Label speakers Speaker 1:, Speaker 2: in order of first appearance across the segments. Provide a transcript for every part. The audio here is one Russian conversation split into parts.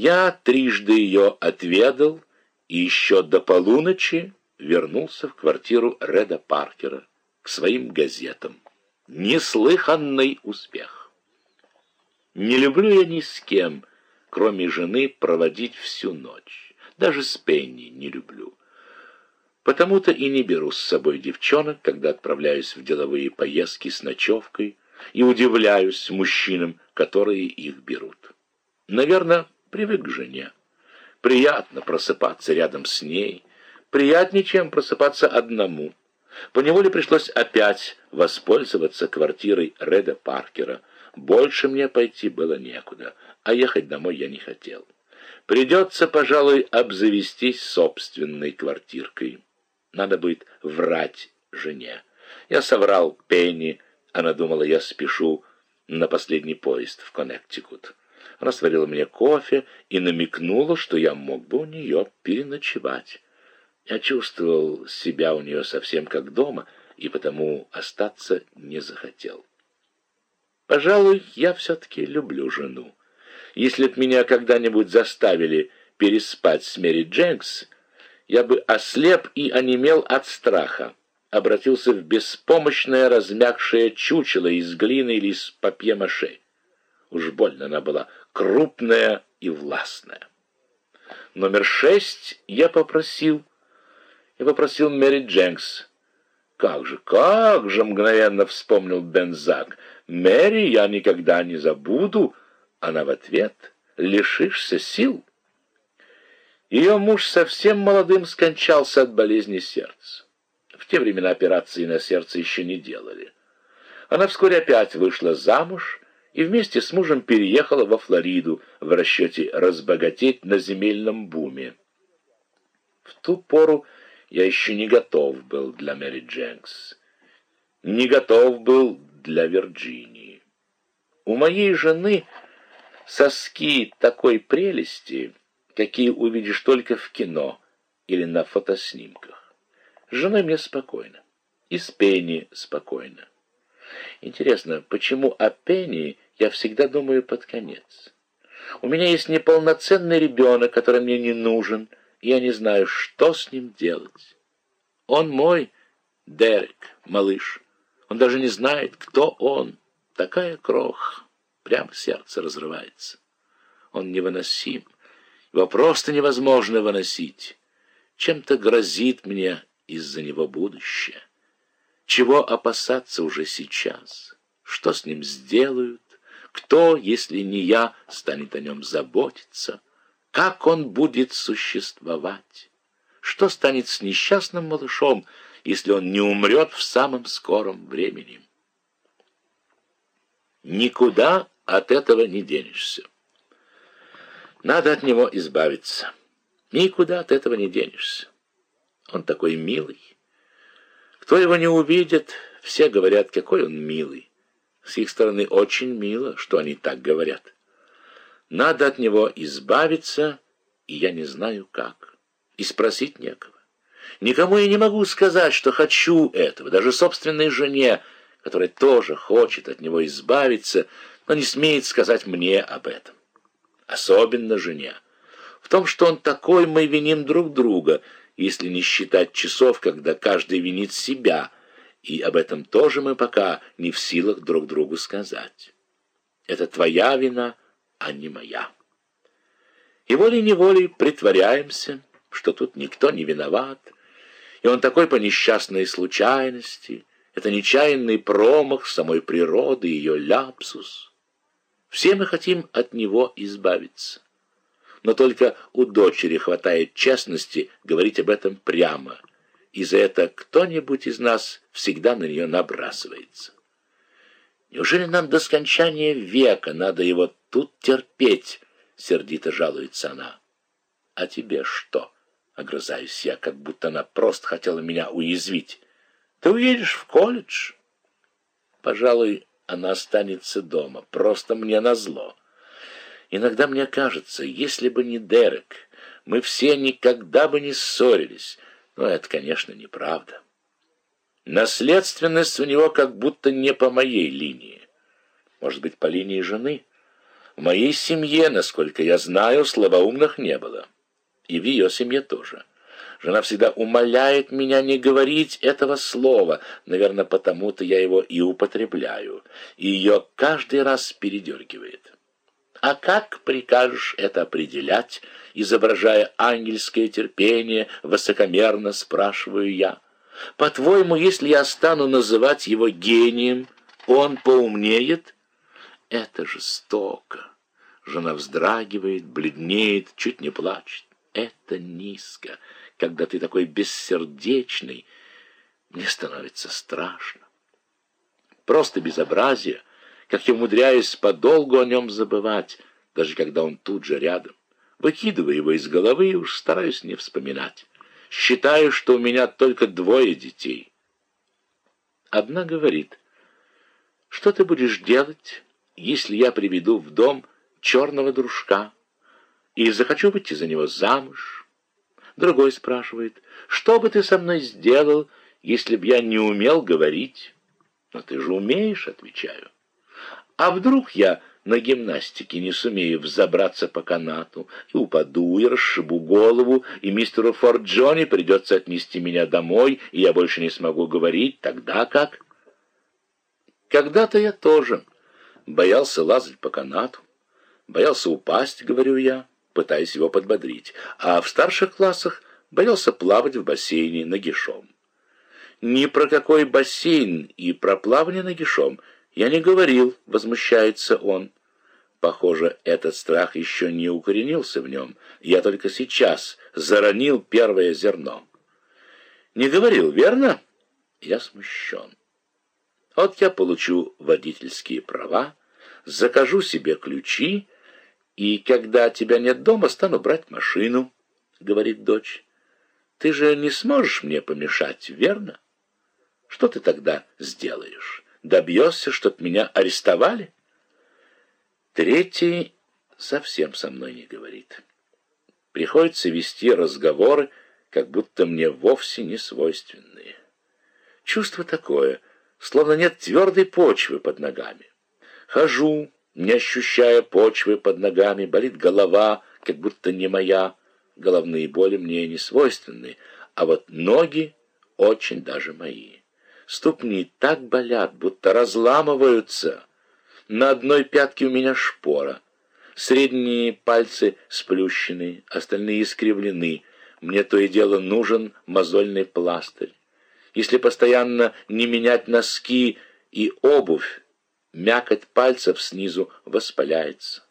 Speaker 1: Я трижды ее отведал и еще до полуночи вернулся в квартиру Реда Паркера к своим газетам. Неслыханный успех. Не люблю я ни с кем, кроме жены, проводить всю ночь. Даже с Пенни не люблю. Потому-то и не беру с собой девчонок, когда отправляюсь в деловые поездки с ночевкой, и удивляюсь мужчинам, которые их берут. Наверное, привык к жене. Приятно просыпаться рядом с ней, приятнее, чем просыпаться одному. Поневоле пришлось опять воспользоваться квартирой Реда Паркера. Больше мне пойти было некуда, а ехать домой я не хотел. Придется, пожалуй, обзавестись собственной квартиркой. Надо будет врать жене. Я соврал Пенни, она думала, я спешу на последний поезд в Коннектикут. Она сварила мне кофе и намекнула, что я мог бы у нее переночевать. Я чувствовал себя у нее совсем как дома, и потому остаться не захотел. Пожалуй, я все-таки люблю жену. Если б меня когда-нибудь заставили переспать с Мэри Дженкс, я бы ослеп и онемел от страха, обратился в беспомощное размягшее чучело из глины или из папье-маше. Уж больно она была крупная и властная. Номер шесть я попросил и попросил Мэри Дженкс. «Как же, как же!» — мгновенно вспомнил Бензак. «Мэри я никогда не забуду!» Она в ответ «Лишишься сил!» Ее муж совсем молодым скончался от болезни сердца. В те времена операции на сердце еще не делали. Она вскоре опять вышла замуж и вместе с мужем переехала во Флориду в расчете разбогатеть на земельном буме. В ту пору я еще не готов был для Мэри Дженкс. Не готов был для Вирджинии. У моей жены соски такой прелести, какие увидишь только в кино или на фотоснимках. С женой мне спокойно. И с Пенни спокойно. Интересно, почему о Пенни я всегда думаю под конец? У меня есть неполноценный ребенок, который мне не нужен, я не знаю, что с ним делать. Он мой Дерек, малыш. Он даже не знает, кто он. Такая крох. Прямо сердце разрывается. Он невыносим. Его просто невозможно выносить. Чем-то грозит мне из-за него будущее. Чего опасаться уже сейчас? Что с ним сделают? Кто, если не я, станет о нем заботиться? Как он будет существовать? Что станет с несчастным малышом, если он не умрет в самом скором времени? Никуда от этого не денешься. Надо от него избавиться. Никуда от этого не денешься. Он такой милый. Кто его не увидит, все говорят, какой он милый. С их стороны очень мило, что они так говорят. Надо от него избавиться, и я не знаю как. И спросить некого. Никому я не могу сказать, что хочу этого, даже собственной жене, которая тоже хочет от него избавиться, но не смеет сказать мне об этом. Особенно жене. В том, что он такой, мы виним друг друга, если не считать часов, когда каждый винит себя, и об этом тоже мы пока не в силах друг другу сказать. Это твоя вина, а не моя. И волей-неволей притворяемся, что тут никто не виноват, и он такой по несчастной случайности, это нечаянный промах самой природы, ее ляпсус. Все мы хотим от него избавиться. Но только у дочери хватает честности говорить об этом прямо, и за это кто-нибудь из нас всегда на нее набрасывается. Неужели нам до скончания века надо его тут терпеть, сердито жалуется она. А тебе что? Огрызаюсь я, как будто она просто хотела меня уязвить. Ты уедешь в колледж? Пожалуй, она останется дома, просто мне назло. Иногда мне кажется, если бы не Дерек, мы все никогда бы не ссорились. Но это, конечно, неправда. Наследственность у него как будто не по моей линии. Может быть, по линии жены? В моей семье, насколько я знаю, слабоумных не было. И в ее семье тоже. Жена всегда умоляет меня не говорить этого слова. Наверное, потому-то я его и употребляю. И ее каждый раз передергивает. А как прикажешь это определять, изображая ангельское терпение, высокомерно спрашиваю я. По-твоему, если я стану называть его гением, он поумнеет? Это жестоко. Жена вздрагивает, бледнеет, чуть не плачет. Это низко. Когда ты такой бессердечный, мне становится страшно. Просто безобразие, как я умудряюсь подолгу о нем забывать, даже когда он тут же рядом. Выкидываю его из головы и уж стараюсь не вспоминать. Считаю, что у меня только двое детей. Одна говорит, что ты будешь делать, если я приведу в дом черного дружка и захочу выйти за него замуж? Другой спрашивает, что бы ты со мной сделал, если б я не умел говорить? Но ты же умеешь, отвечаю. А вдруг я на гимнастике не сумею взобраться по канату, и упаду, и расшибу голову, и мистеру Форд Джонни придется отнести меня домой, и я больше не смогу говорить, тогда как? Когда-то я тоже боялся лазать по канату, боялся упасть, говорю я, пытаясь его подбодрить, а в старших классах боялся плавать в бассейне нагишом. Ни про какой бассейн и про плавание нагишом я не говорил, возмущается он. Похоже, этот страх еще не укоренился в нем. Я только сейчас заронил первое зерно. Не говорил, верно? Я смущен. Вот я получу водительские права, закажу себе ключи, и когда тебя нет дома, стану брать машину, — говорит дочь. Ты же не сможешь мне помешать, верно? Что ты тогда сделаешь? Добьешься, чтоб меня арестовали? Третий совсем со мной не говорит. Приходится вести разговоры, как будто мне вовсе не свойственные. Чувство такое, словно нет твердой почвы под ногами. Хожу, не ощущая почвы под ногами, болит голова, как будто не моя. Головные боли мне не свойственны, а вот ноги очень даже мои. Ступни так болят, будто разламываются. На одной пятке у меня шпора. Средние пальцы сплющены, остальные искривлены. Мне то и дело нужен мозольный пластырь. Если постоянно не менять носки и обувь, мякоть пальцев снизу воспаляется.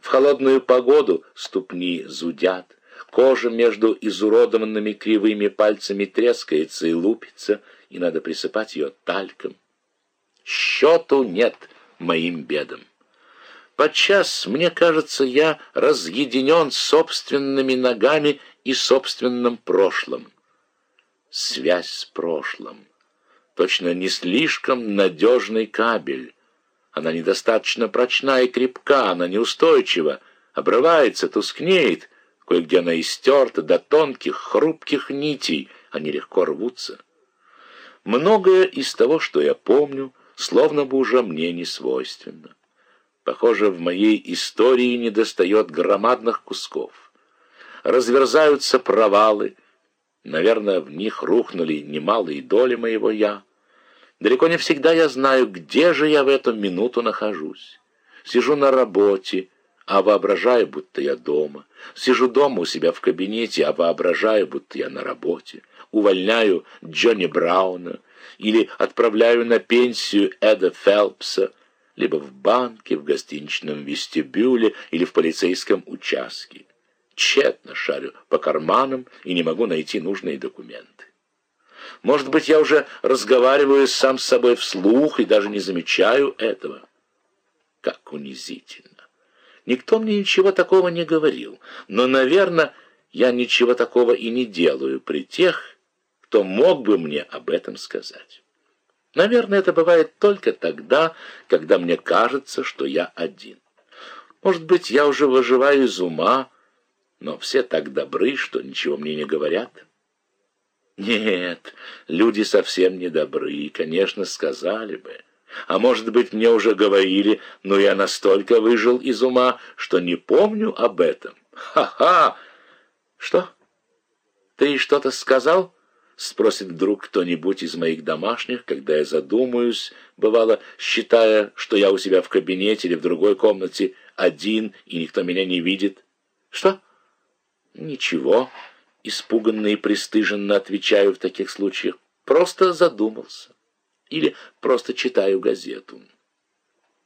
Speaker 1: В холодную погоду ступни зудят, кожа между изуродованными кривыми пальцами трескается и лупится, и надо присыпать ее тальком. Счету нет моим бедам. Подчас, мне кажется, я разъединен собственными ногами и собственным прошлым. Связь с прошлым. Точно не слишком надежный кабель. Она недостаточно прочна и крепка, она неустойчива, обрывается, тускнеет, кое-где она истерта до тонких, хрупких нитей, они легко рвутся. Многое из того, что я помню, словно бы уже мне не свойственно. Похоже, в моей истории недостает громадных кусков. Разверзаются провалы. Наверное, в них рухнули немалые доли моего «я». Далеко не всегда я знаю, где же я в эту минуту нахожусь. Сижу на работе, а воображаю, будто я дома. Сижу дома у себя в кабинете, а воображаю, будто я на работе увольняю Джонни Брауна или отправляю на пенсию Эда Фелпса, либо в банке, в гостиничном вестибюле или в полицейском участке. Тщетно шарю по карманам и не могу найти нужные документы. Может быть, я уже разговариваю сам с собой вслух и даже не замечаю этого. Как унизительно. Никто мне ничего такого не говорил, но, наверное, я ничего такого и не делаю при тех, кто мог бы мне об этом сказать. Наверное, это бывает только тогда, когда мне кажется, что я один. Может быть, я уже выживаю из ума, но все так добры, что ничего мне не говорят. Нет, люди совсем не добры, конечно, сказали бы. А может быть, мне уже говорили, но я настолько выжил из ума, что не помню об этом. Ха-ха! Что? Ты что-то сказал? Спросит вдруг кто-нибудь из моих домашних, когда я задумаюсь, бывало, считая, что я у себя в кабинете или в другой комнате один, и никто меня не видит. Что? Ничего. Испуганно и пристыженно отвечаю в таких случаях. Просто задумался. Или просто читаю газету.